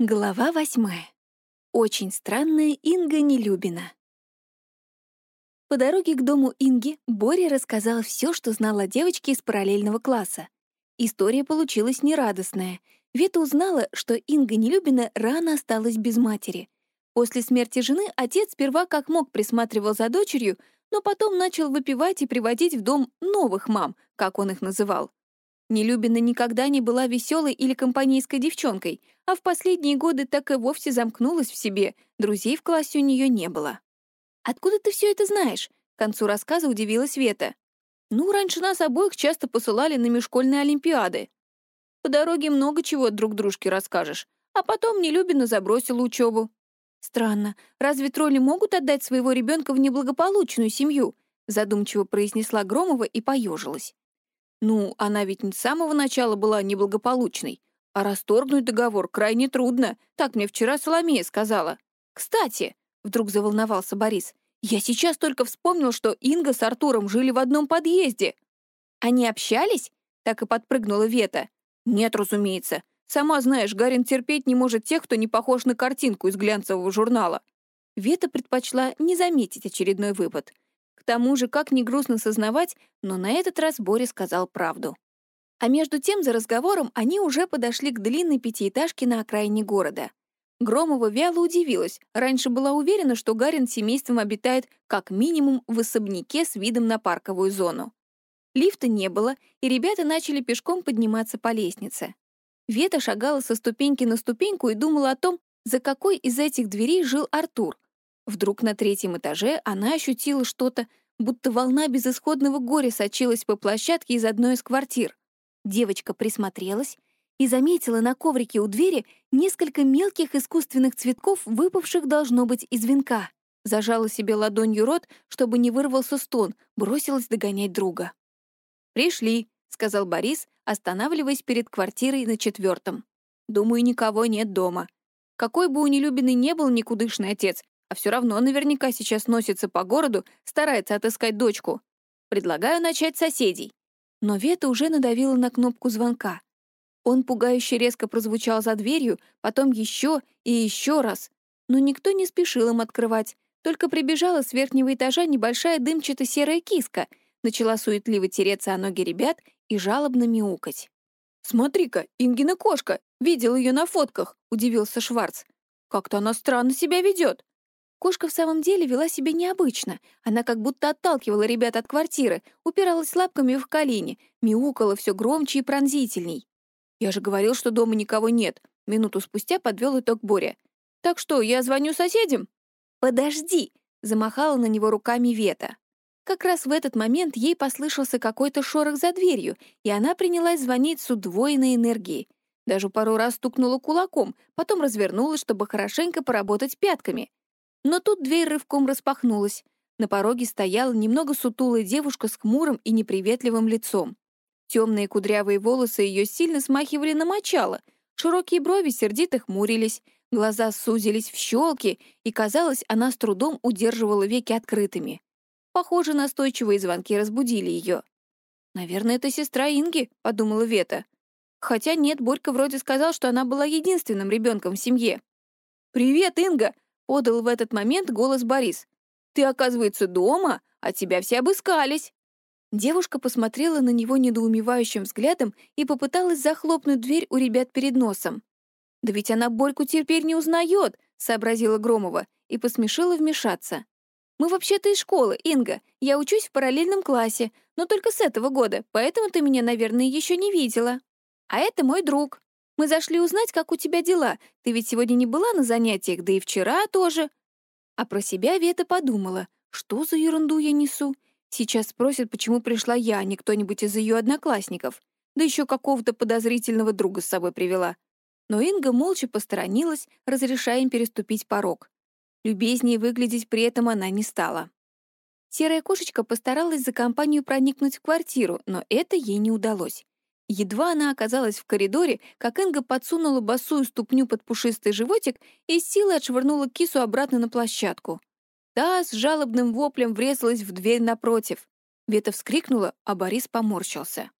Глава восьмая. Очень странная Инга Нелюбина. По дороге к дому Инги Боря рассказал все, что знал о девочке из параллельного класса. История получилась нерадостная. Вета узнала, что Инга Нелюбина рано осталась без матери. После смерти жены отец сперва как мог присматривал за дочерью, но потом начал выпивать и приводить в дом новых мам, как он их называл. Нелюбина никогда не была веселой или компанейской девчонкой, а в последние годы так и вовсе замкнулась в себе, друзей в классе у нее не было. «Откуда ты все это знаешь?» — к концу рассказа удивилась Вета. «Ну, раньше нас обоих часто посылали на межшкольные олимпиады. По дороге много чего друг дружке расскажешь, а потом Нелюбина забросила учебу. «Странно, разве тролли могут отдать своего ребенка в неблагополучную семью?» задумчиво произнесла Громова и поежилась. Ну, она ведь с самого начала была неблагополучной. А расторгнуть договор крайне трудно, так мне вчера Соломея сказала. «Кстати», — вдруг заволновался Борис, «я сейчас только вспомнил, что Инга с Артуром жили в одном подъезде». «Они общались?» — так и подпрыгнула Вета. «Нет, разумеется. Сама знаешь, Гарин терпеть не может тех, кто не похож на картинку из глянцевого журнала». Вета предпочла не заметить очередной выпад — тому же, как не грустно сознавать, но на этот раз Боря сказал правду. А между тем, за разговором они уже подошли к длинной пятиэтажке на окраине города. Громова вяло удивилась. Раньше была уверена, что Гарин с семейством обитает как минимум в особняке с видом на парковую зону. Лифта не было, и ребята начали пешком подниматься по лестнице. Вета шагала со ступеньки на ступеньку и думала о том, за какой из этих дверей жил Артур. Вдруг на третьем этаже она ощутила что-то, будто волна безысходного горя сочилась по площадке из одной из квартир. Девочка присмотрелась и заметила на коврике у двери несколько мелких искусственных цветков, выпавших, должно быть, из венка. Зажала себе ладонью рот, чтобы не вырвался стон, бросилась догонять друга. «Пришли», — сказал Борис, останавливаясь перед квартирой на четвертом. «Думаю, никого нет дома. Какой бы у нелюбиной не был никудышный отец, а все равно наверняка сейчас носится по городу, старается отыскать дочку. Предлагаю начать с соседей. Но Вета уже надавила на кнопку звонка. Он пугающе резко прозвучал за дверью, потом еще и еще раз. Но никто не спешил им открывать. Только прибежала с верхнего этажа небольшая дымчато-серая киска, начала суетливо тереться о ноги ребят и жалобно мяукать. «Смотри-ка, Ингина кошка! Видел ее на фотках!» — удивился Шварц. «Как-то она странно себя ведет. Кошка в самом деле вела себя необычно. Она как будто отталкивала ребят от квартиры, упиралась лапками в колени, мяукала все громче и пронзительней. «Я же говорил, что дома никого нет», — минуту спустя подвел итог Боря. «Так что, я звоню соседям?» «Подожди!» — замахала на него руками Вета. Как раз в этот момент ей послышался какой-то шорох за дверью, и она принялась звонить с удвоенной энергией. Даже пару раз стукнула кулаком, потом развернулась, чтобы хорошенько поработать пятками. Но тут дверь рывком распахнулась. На пороге стояла немного сутулая девушка с хмурым и неприветливым лицом. Темные кудрявые волосы ее сильно смахивали на мочало, широкие брови сердито хмурились, глаза сузились в щелки, и, казалось, она с трудом удерживала веки открытыми. Похоже, настойчивые звонки разбудили ее. «Наверное, это сестра Инги», — подумала Вета. Хотя нет, Борька вроде сказал, что она была единственным ребенком в семье. «Привет, Инга!» Подал в этот момент голос Борис. «Ты, оказывается, дома, а тебя все обыскались». Девушка посмотрела на него недоумевающим взглядом и попыталась захлопнуть дверь у ребят перед носом. «Да ведь она Борьку теперь не узнает», — сообразила Громова и посмешила вмешаться. «Мы вообще-то из школы, Инга. Я учусь в параллельном классе, но только с этого года, поэтому ты меня, наверное, еще не видела. А это мой друг». Мы зашли узнать, как у тебя дела. Ты ведь сегодня не была на занятиях, да и вчера тоже». А про себя Вета подумала, что за ерунду я несу. Сейчас спросят, почему пришла я, а не кто-нибудь из ее одноклассников. Да еще какого-то подозрительного друга с собой привела. Но Инга молча посторонилась, разрешая им переступить порог. Любезнее выглядеть при этом она не стала. Серая кошечка постаралась за компанию проникнуть в квартиру, но это ей не удалось. Едва она оказалась в коридоре, как Инга подсунула босую ступню под пушистый животик и силой отшвырнула кису обратно на площадку. Та с жалобным воплем врезалась в дверь напротив. Вета вскрикнула, а Борис поморщился.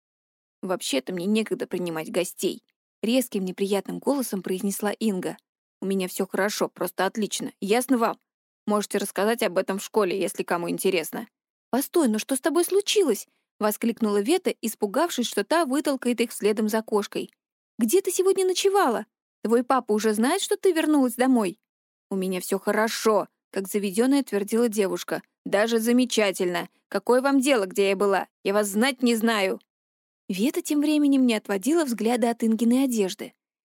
«Вообще-то мне некогда принимать гостей», — резким неприятным голосом произнесла Инга. У меня все хорошо, просто отлично. Ясно вам? Можете рассказать об этом в школе, если кому интересно». «Постой, но что с тобой случилось?» — воскликнула Вета, испугавшись, что та вытолкает их следом за кошкой. «Где ты сегодня ночевала? Твой папа уже знает, что ты вернулась домой?» «У меня все хорошо», — как заведенная твердила девушка. «Даже замечательно. Какое вам дело, где я была? Я вас знать не знаю». Вета тем временем не отводила взгляда от Ингиной одежды.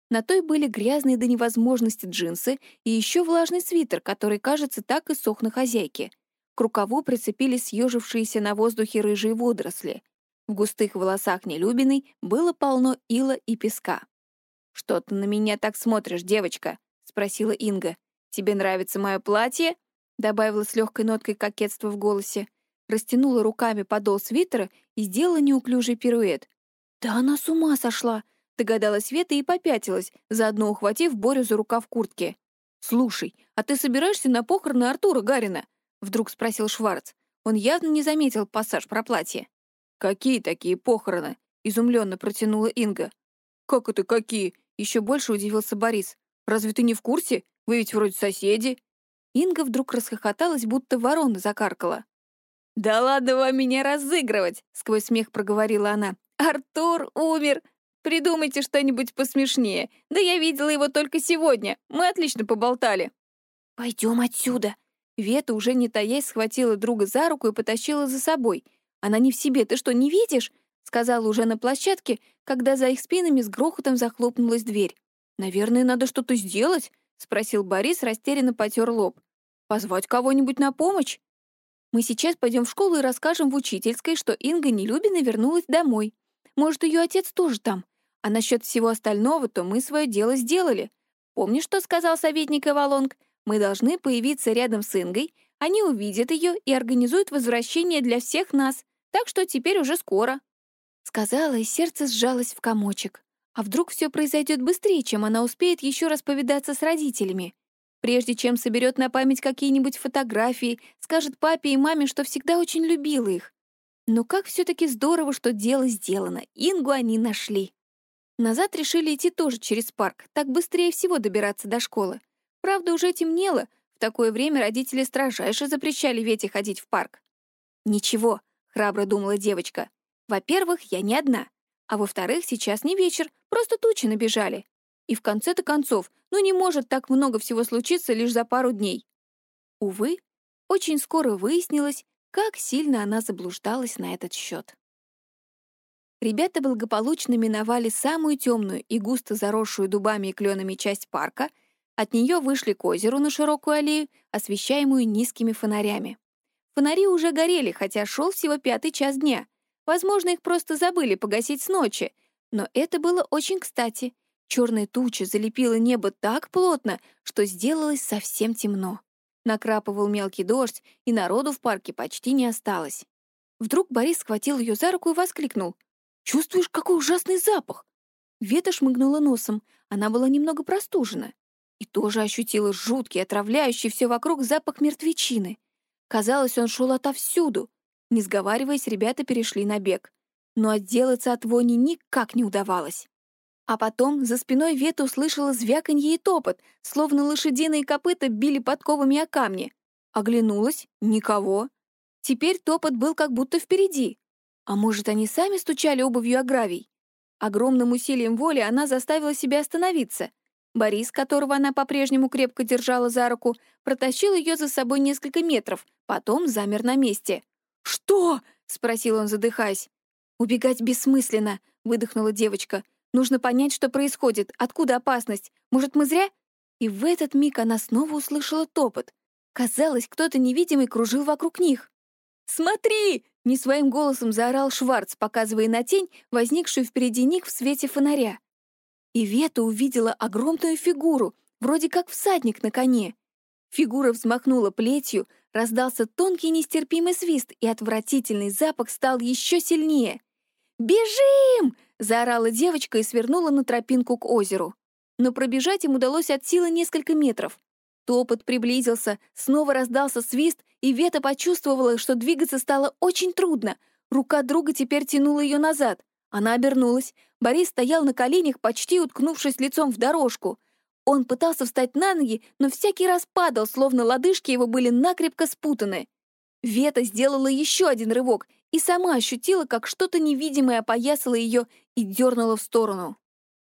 На той были грязные до невозможности джинсы и еще влажный свитер, который, кажется, так и сох на хозяйке. К рукаву прицепились съежившиеся на воздухе рыжие водоросли. В густых волосах Нелюбиной было полно ила и песка. «Что ты на меня так смотришь, девочка?» — спросила Инга. «Тебе нравится мое платье?» — добавила с легкой ноткой кокетства в голосе. Растянула руками подол свитера и сделала неуклюжий пируэт. «Да она с ума сошла!» Догадалась Света и попятилась, заодно ухватив Борю за рукав куртки. «Слушай, а ты собираешься на похороны Артура Гарина?» — вдруг спросил Шварц. Он явно не заметил пассаж про платье. «Какие такие похороны?» — изумленно протянула Инга. «Как это какие?» — еще больше удивился Борис. «Разве ты не в курсе? Вы ведь вроде соседи». Инга вдруг расхохоталась, будто ворона закаркала. «Да ладно вам меня разыгрывать!» — сквозь смех проговорила она. «Артур умер! Придумайте что-нибудь посмешнее. Да я видела его только сегодня. Мы отлично поболтали». «Пойдем отсюда». Вета, уже не таясь, схватила друга за руку и потащила за собой. «Она не в себе, ты что, не видишь?» — сказала уже на площадке, когда за их спинами с грохотом захлопнулась дверь. «Наверное, надо что-то сделать?» — спросил Борис, растерянно потер лоб. «Позвать кого-нибудь на помощь?» «Мы сейчас пойдем в школу и расскажем в учительской, что Инга Нелюбина вернулась домой. Может, ее отец тоже там. А насчет всего остального, то мы свое дело сделали. Помнишь, что сказал советник Эвалонг? Мы должны появиться рядом с Ингой, они увидят ее и организуют возвращение для всех нас, так что теперь уже скоро». Сказала, и сердце сжалось в комочек. А вдруг все произойдет быстрее, чем она успеет еще раз повидаться с родителями? Прежде чем соберет на память какие-нибудь фотографии, скажет папе и маме, что всегда очень любила их. Но как все таки здорово, что дело сделано. Ингу они нашли. Назад решили идти тоже через парк, так быстрее всего добираться до школы. Правда, уже темнело, в такое время родители строжайше запрещали Вете ходить в парк. «Ничего», — храбро думала девочка. «Во-первых, я не одна, а во-вторых, сейчас не вечер, просто тучи набежали. И в конце-то концов, ну не может так много всего случиться лишь за пару дней». Увы, очень скоро выяснилось, как сильно она заблуждалась на этот счет. Ребята благополучно миновали самую темную и густо заросшую дубами и кленами часть парка, от нее вышли к озеру на широкую аллею, освещаемую низкими фонарями. Фонари уже горели, хотя шел всего пятый час дня. Возможно, их просто забыли погасить с ночи. Но это было очень кстати. Черная туча залепила небо так плотно, что сделалось совсем темно. Накрапывал мелкий дождь, и народу в парке почти не осталось. Вдруг Борис схватил ее за руку и воскликнул. Чувствуешь, какой ужасный запах?» Вета шмыгнула носом. Она была немного простужена. И тоже ощутила жуткий, отравляющий все вокруг запах мертвечины. Казалось, он шел отовсюду. Не сговариваясь, ребята перешли на бег. Но отделаться от вони никак не удавалось. А потом за спиной Вета услышала звяканье и топот, словно лошадиные копыта били подковами о камни. Оглянулась — никого. Теперь топот был как будто впереди. А может, они сами стучали обувью о гравий? Огромным усилием воли она заставила себя остановиться. Борис, которого она по-прежнему крепко держала за руку, протащил ее за собой несколько метров, потом замер на месте. «Что?» — спросил он, задыхаясь. «Убегать бессмысленно», — выдохнула девочка. «Нужно понять, что происходит, откуда опасность. Может, мы зря?» И в этот миг она снова услышала топот. Казалось, кто-то невидимый кружил вокруг них. «Смотри!» — не своим голосом заорал Шварц, показывая на тень, возникшую впереди них в свете фонаря. И Вета увидела огромную фигуру, вроде как всадник на коне. Фигура взмахнула плетью, раздался тонкий нестерпимый свист, и отвратительный запах стал еще сильнее. «Бежим!» — заорала девочка и свернула на тропинку к озеру. Но пробежать им удалось от силы несколько метров. Топот приблизился, снова раздался свист, и Вета почувствовала, что двигаться стало очень трудно. Рука друга теперь тянула ее назад. Она обернулась. Борис стоял на коленях, почти уткнувшись лицом в дорожку. Он пытался встать на ноги, но всякий раз падал, словно лодыжки его были накрепко спутаны. Вета сделала еще один рывок и сама ощутила, как что-то невидимое опоясало ее и дернуло в сторону.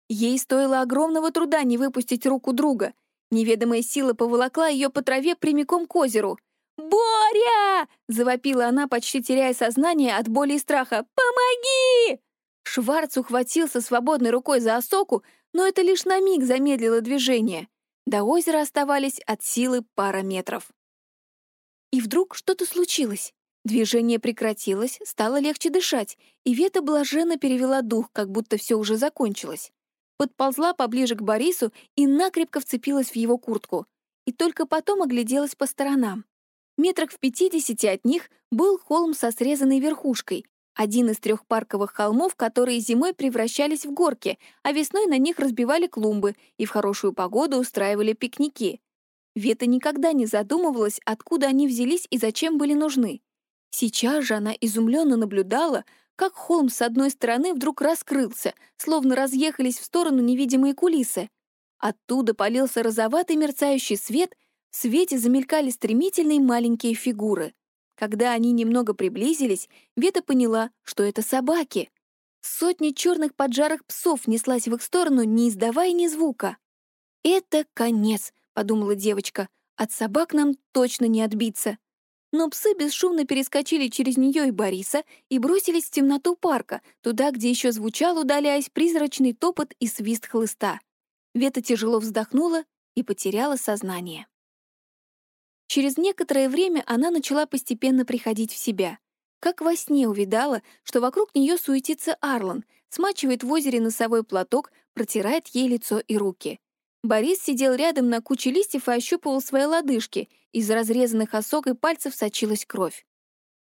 Ей стоило огромного труда не выпустить руку друга. Неведомая сила поволокла ее по траве прямиком к озеру. «Боря!» — завопила она, почти теряя сознание от боли и страха. «Помоги!» Шварц ухватился свободной рукой за осоку, но это лишь на миг замедлило движение. До озера оставались от силы пара метров. И вдруг что-то случилось. Движение прекратилось, стало легче дышать, и Вета блаженно перевела дух, как будто все уже закончилось подползла поближе к Борису и накрепко вцепилась в его куртку. И только потом огляделась по сторонам. Метрах в пятидесяти от них был холм со срезанной верхушкой, один из трех парковых холмов, которые зимой превращались в горки, а весной на них разбивали клумбы и в хорошую погоду устраивали пикники. Вета никогда не задумывалась, откуда они взялись и зачем были нужны. Сейчас же она изумленно наблюдала, как холм с одной стороны вдруг раскрылся, словно разъехались в сторону невидимые кулисы. Оттуда полился розоватый мерцающий свет, в свете замелькали стремительные маленькие фигуры. Когда они немного приблизились, Вета поняла, что это собаки. Сотни черных поджарых псов неслась в их сторону, не издавая ни звука. «Это конец», — подумала девочка. «От собак нам точно не отбиться». Но псы бесшумно перескочили через нее и Бориса и бросились в темноту парка, туда, где еще звучал, удаляясь, призрачный топот и свист хлыста. Вета тяжело вздохнула и потеряла сознание. Через некоторое время она начала постепенно приходить в себя. Как во сне увидала, что вокруг нее суетится Арлан, смачивает в озере носовой платок, протирает ей лицо и руки. Борис сидел рядом на куче листьев и ощупывал свои лодыжки. Из разрезанных осок и пальцев сочилась кровь.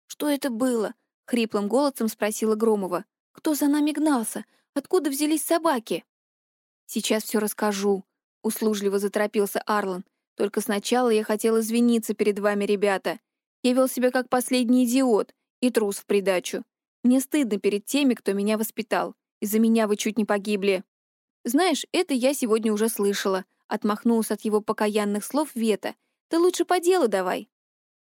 «Что это было?» — хриплым голосом спросила Громова. «Кто за нами гнался? Откуда взялись собаки?» «Сейчас все расскажу», — услужливо заторопился Арлан. «Только сначала я хотел извиниться перед вами, ребята. Я вел себя как последний идиот и трус в придачу. Мне стыдно перед теми, кто меня воспитал. Из-за меня вы чуть не погибли. «Знаешь, это я сегодня уже слышала», — отмахнулся от его покаянных слов Вета. «Ты лучше по делу давай».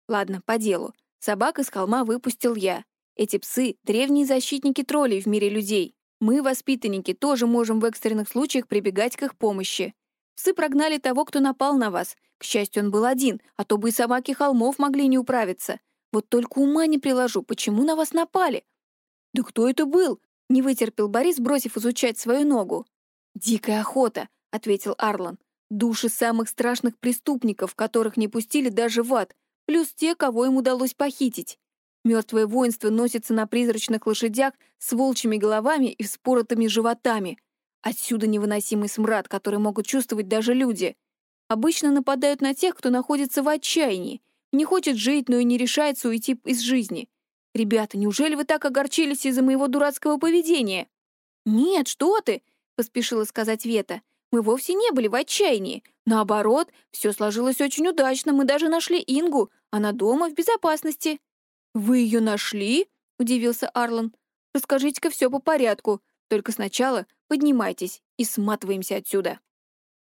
«Ладно, по делу. Собак из холма выпустил я. Эти псы — древние защитники троллей в мире людей. Мы, воспитанники, тоже можем в экстренных случаях прибегать к их помощи. Псы прогнали того, кто напал на вас. К счастью, он был один, а то бы и собаки холмов могли не управиться. Вот только ума не приложу, почему на вас напали?» «Да кто это был?» — не вытерпел Борис, бросив изучать свою ногу. «Дикая охота», — ответил Арлан. «Души самых страшных преступников, которых не пустили даже в ад, плюс те, кого им удалось похитить. Мертвое воинство носится на призрачных лошадях с волчьими головами и вспоротыми животами. Отсюда невыносимый смрад, который могут чувствовать даже люди. Обычно нападают на тех, кто находится в отчаянии, не хочет жить, но и не решается уйти из жизни. Ребята, неужели вы так огорчились из-за моего дурацкого поведения? Нет, что ты! — поспешила сказать Вета. «Мы вовсе не были в отчаянии. Наоборот, все сложилось очень удачно. Мы даже нашли Ингу. Она дома, в безопасности». «Вы ее нашли?» — удивился Арлан. «Расскажите-ка все по порядку. Только сначала поднимайтесь и сматываемся отсюда».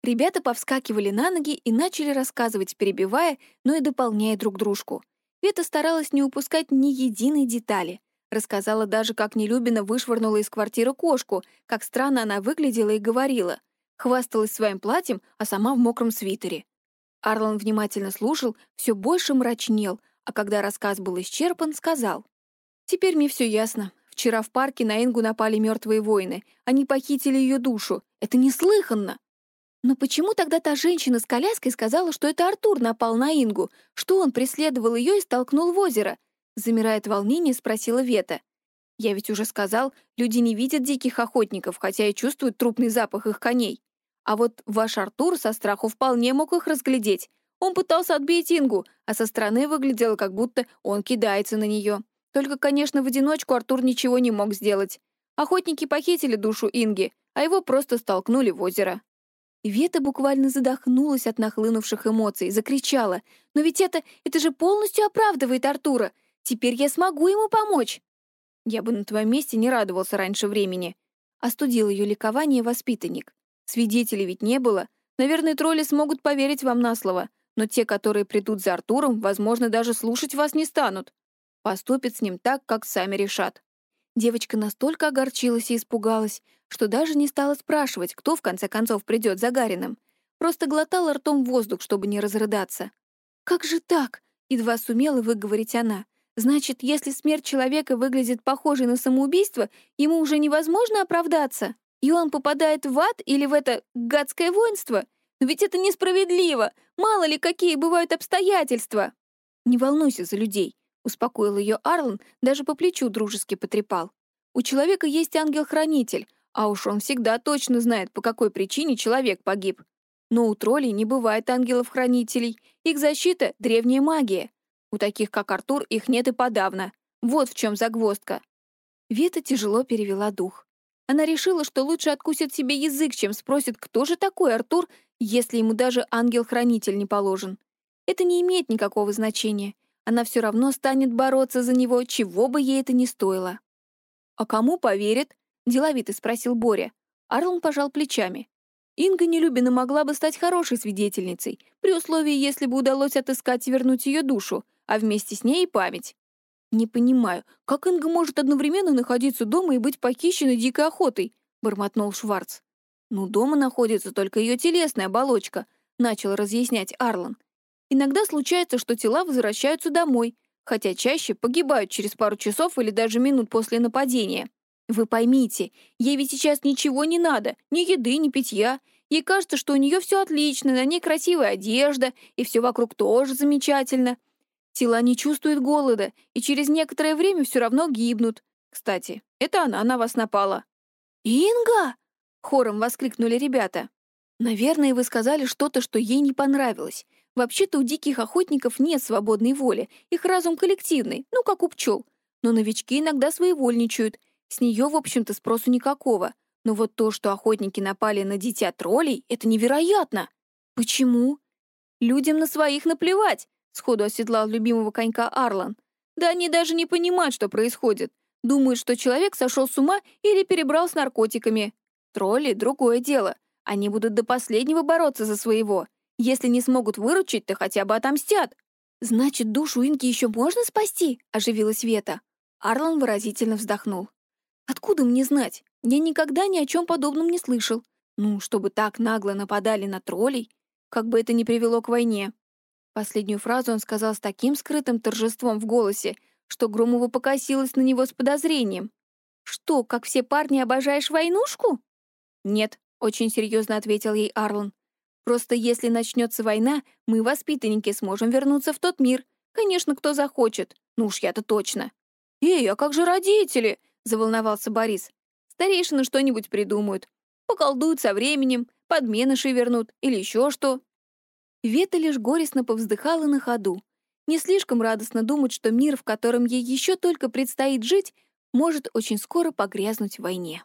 Ребята повскакивали на ноги и начали рассказывать, перебивая, но и дополняя друг дружку. Вета старалась не упускать ни единой детали. Рассказала даже, как Нелюбина вышвырнула из квартиры кошку, как странно она выглядела и говорила. Хвасталась своим платьем, а сама в мокром свитере. Арлан внимательно слушал, все больше мрачнел, а когда рассказ был исчерпан, сказал. «Теперь мне все ясно. Вчера в парке на Ингу напали мертвые воины. Они похитили ее душу. Это неслыханно!» Но почему тогда та женщина с коляской сказала, что это Артур напал на Ингу, что он преследовал ее и столкнул в озеро? Замирая от волнения, спросила Вета. «Я ведь уже сказал, люди не видят диких охотников, хотя и чувствуют трупный запах их коней. А вот ваш Артур со страху вполне мог их разглядеть. Он пытался отбить Ингу, а со стороны выглядело, как будто он кидается на нее. Только, конечно, в одиночку Артур ничего не мог сделать. Охотники похитили душу Инги, а его просто столкнули в озеро. Вета буквально задохнулась от нахлынувших эмоций, закричала. «Но ведь это... это же полностью оправдывает Артура! Теперь я смогу ему помочь. Я бы на твоем месте не радовался раньше времени. Остудил ее ликование воспитанник. Свидетелей ведь не было. Наверное, тролли смогут поверить вам на слово, но те, которые придут за Артуром, возможно, даже слушать вас не станут. Поступят с ним так, как сами решат». Девочка настолько огорчилась и испугалась, что даже не стала спрашивать, кто в конце концов придет за Гарином. Просто глотала ртом воздух, чтобы не разрыдаться. «Как же так?» — едва сумела выговорить она. «Значит, если смерть человека выглядит похожей на самоубийство, ему уже невозможно оправдаться, и он попадает в ад или в это гадское воинство? Но ведь это несправедливо! Мало ли, какие бывают обстоятельства!» «Не волнуйся за людей», Успокоил ее Арлан, даже по плечу дружески потрепал. У человека есть ангел-хранитель, а уж он всегда точно знает, по какой причине человек погиб. Но у троллей не бывает ангелов-хранителей. Их защита — древняя магия. У таких, как Артур, их нет и подавно. Вот в чем загвоздка. Вета тяжело перевела дух. Она решила, что лучше откусит себе язык, чем спросит, кто же такой Артур, если ему даже ангел-хранитель не положен. Это не имеет никакого значения она все равно станет бороться за него, чего бы ей это ни стоило. «А кому поверит?» — деловито спросил Боря. Арлон пожал плечами. Инга Нелюбина могла бы стать хорошей свидетельницей, при условии, если бы удалось отыскать и вернуть ее душу, а вместе с ней и память. «Не понимаю, как Инга может одновременно находиться дома и быть похищенной дикой охотой?» — бормотнул Шварц. «Ну, дома находится только ее телесная оболочка», — начал разъяснять Арлон. Иногда случается, что тела возвращаются домой, хотя чаще погибают через пару часов или даже минут после нападения. Вы поймите, ей ведь сейчас ничего не надо, ни еды, ни питья. Ей кажется, что у нее все отлично, на ней красивая одежда, и все вокруг тоже замечательно. Тела не чувствуют голода, и через некоторое время все равно гибнут. Кстати, это она на вас напала. «Инга!» — хором воскликнули ребята. «Наверное, вы сказали что-то, что ей не понравилось. Вообще-то у диких охотников нет свободной воли, их разум коллективный, ну, как у пчел. Но новички иногда своевольничают. С нее, в общем-то, спросу никакого. Но вот то, что охотники напали на дитя троллей, это невероятно. Почему? Людям на своих наплевать, сходу оседлал любимого конька Арлан. Да они даже не понимают, что происходит. Думают, что человек сошел с ума или перебрал с наркотиками. Тролли — другое дело. Они будут до последнего бороться за своего. Если не смогут выручить, то хотя бы отомстят. Значит, душу Инки еще можно спасти? Оживилась Вета. Арлан выразительно вздохнул. Откуда мне знать? Я никогда ни о чем подобном не слышал. Ну, чтобы так нагло нападали на троллей, как бы это ни привело к войне. Последнюю фразу он сказал с таким скрытым торжеством в голосе, что Громова покосилась на него с подозрением. «Что, как все парни, обожаешь войнушку?» «Нет», — очень серьезно ответил ей Арлан. Просто если начнется война, мы, воспитанники, сможем вернуться в тот мир. Конечно, кто захочет. Ну уж я-то точно. «Эй, а как же родители?» — заволновался Борис. «Старейшины что-нибудь придумают. Поколдуют со временем, подменыши вернут или еще что». Вета лишь горестно повздыхала на ходу. Не слишком радостно думать, что мир, в котором ей еще только предстоит жить, может очень скоро погрязнуть в войне.